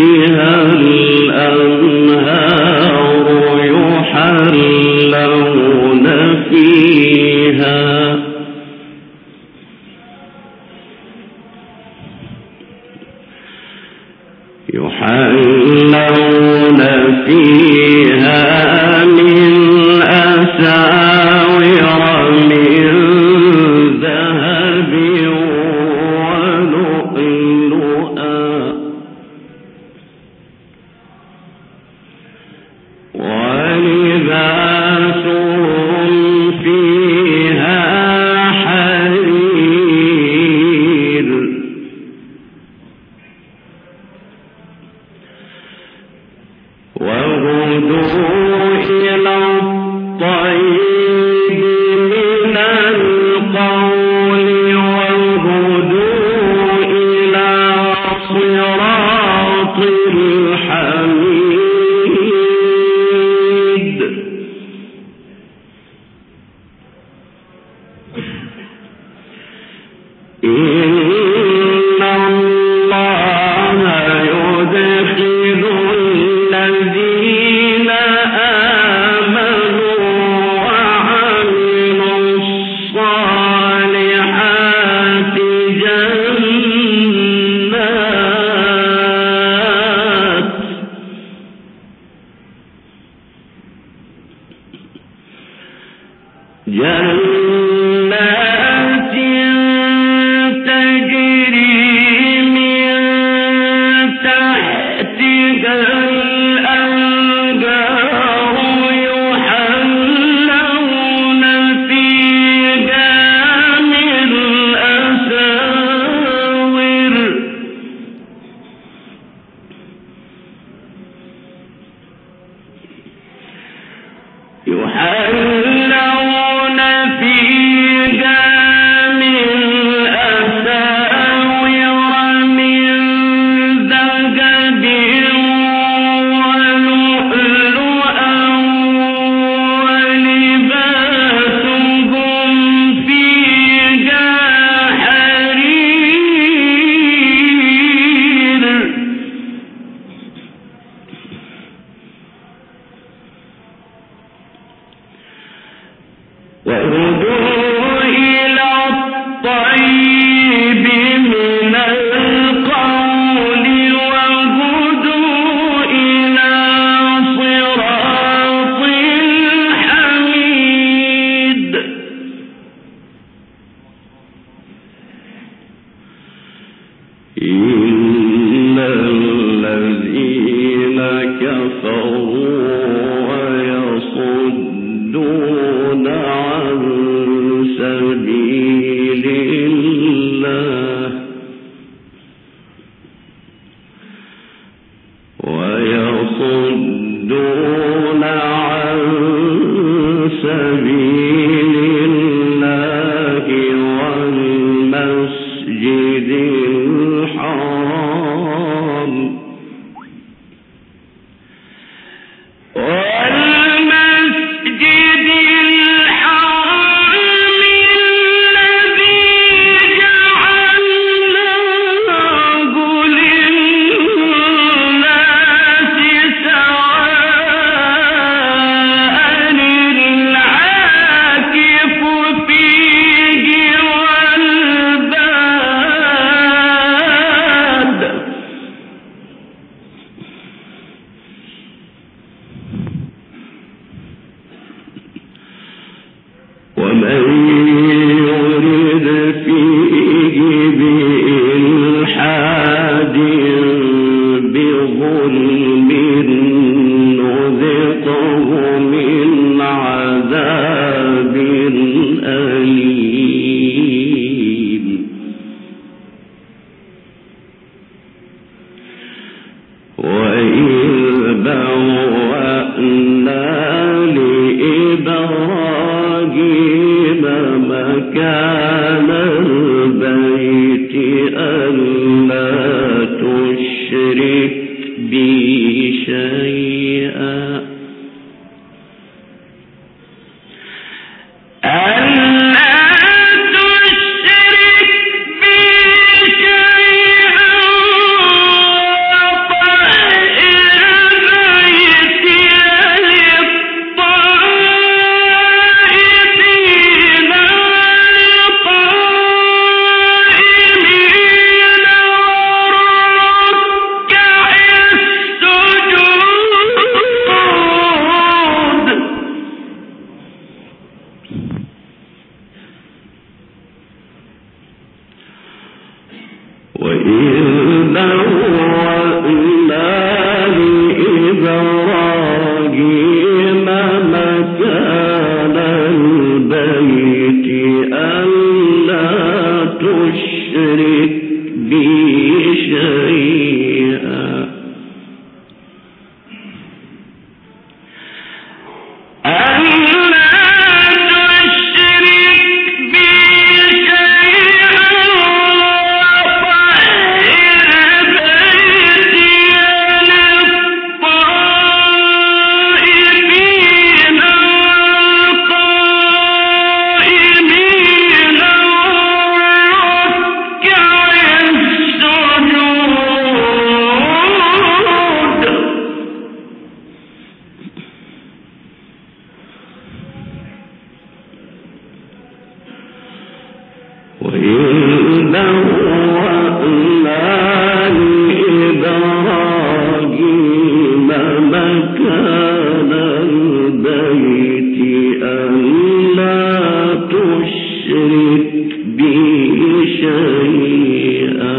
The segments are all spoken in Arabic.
الأمر and do شيئا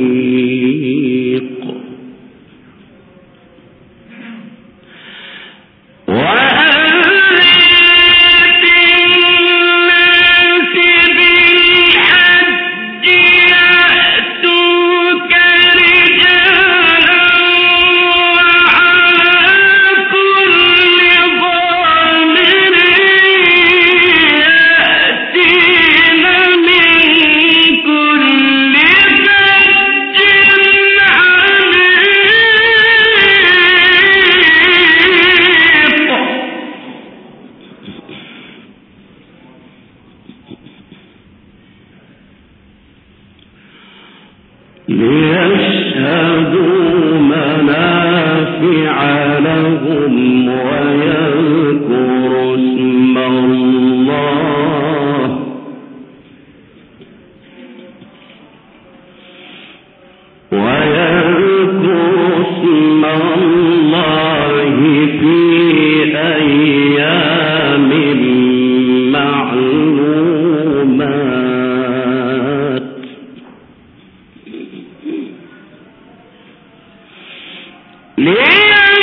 لیکن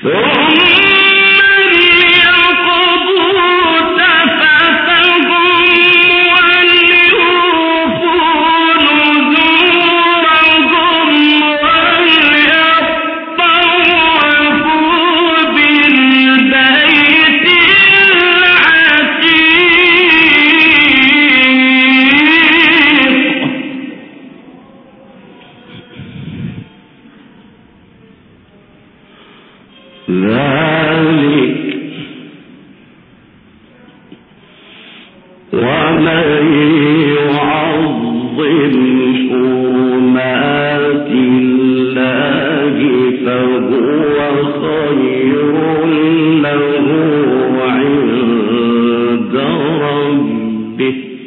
Oh. الله